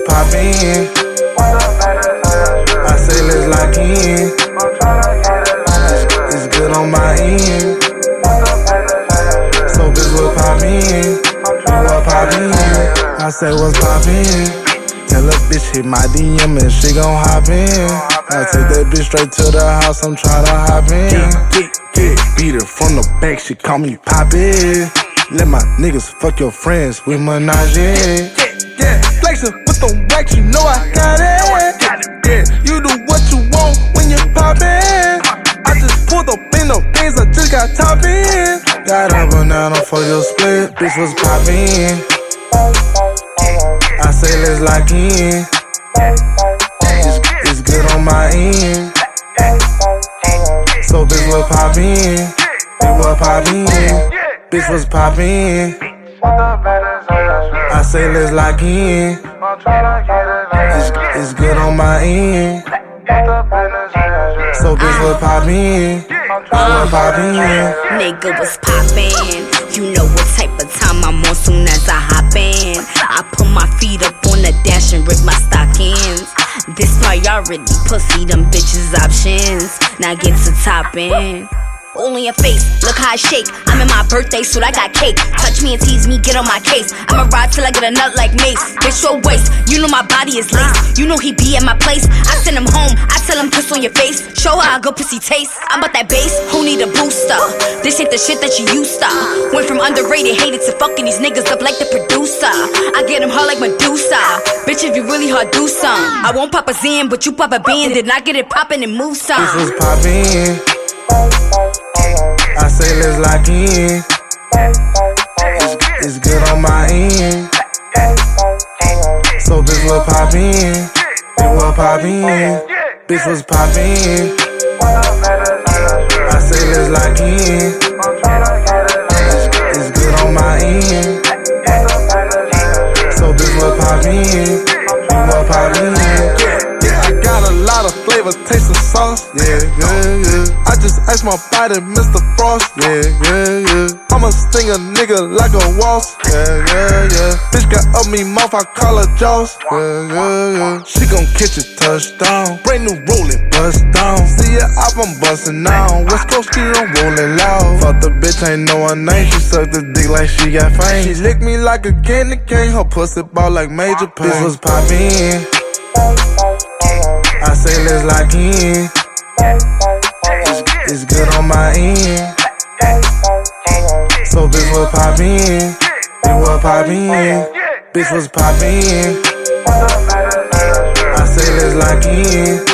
let's pop in. I say let's lock in. It's, it's good on my end. So bitch, what pop in? What pop in? I say what's poppin'? Tell a bitch hit my DM and she gon' hop in. I take that bitch straight to the house, I'm tryna hop in. Get, get, get. Beat her from the back, she call me Poppy. Let my niggas fuck your friends with Menage. Flexin' with you know I got it. Yeah, you do what you want when you poppin'. I just pulled up in the things, I just got top in. Got a banana for your split, bitch was poppin'. I say let's lock in. It's, good on my end. So bitch what poppin', bitch what poppin', bitch was poppin'. I say let's lock in. It's, it's good on my end. So bitch what poppin', bitch what poppin'. Nigga was poppin'. You know what type of time I'm on soon as I hop in. I put my feet up on the dash and rip my stockings. This priority, pussy, them bitches options. Now get to toppin'. In your face, look how I shake. I'm in my birthday suit, I got cake. Touch me and tease me, get on my case. I'ma ride till I get a nut like Mace. Bitch, your waist, you know my body is lace. You know he be at my place. I send him home, I tell him kiss on your face. Show how good pussy taste. I'm about that bass, who need a booster? This ain't the shit that you used to. Went from underrated, hated to fucking these niggas up like the producer. I get him hard like Medusa. Bitch, if you really hard, do some. I won't pop a Xan, but you pop a band. Then I get it poppin' and move some. Bitch was poppin'. I say let's lock in. It's, it's good on my end. So bitch what poppin', bitch what poppin', bitch was poppin'. I say let's lock in. It's, it's good on my end. So bitch what poppin', bitch what poppin'. Yeah, I got a lot of flavor, taste the sauce. Yeah, yeah, yeah. I just asked my body, Mr. Frost. Yeah, yeah, yeah. I'ma sting a nigga like a waltz. Yeah, yeah, yeah. Bitch got up me mouth, I call her Jaws. Yeah, yeah, yeah. She gon' catch a touchdown. Brand new rolling, bust down. See ya up, I'm bustin' down. West Coast Street, I'm rolling loud. Fuck the bitch, ain't know her name. She sucked the dick like she got fame. She licked me like a candy cane. Her pussy ball like major pain. This was poppin'. I say let's lock in. My end. So bitch what poppin', bitch what poppin', bitch was poppin'. I say let's lock in.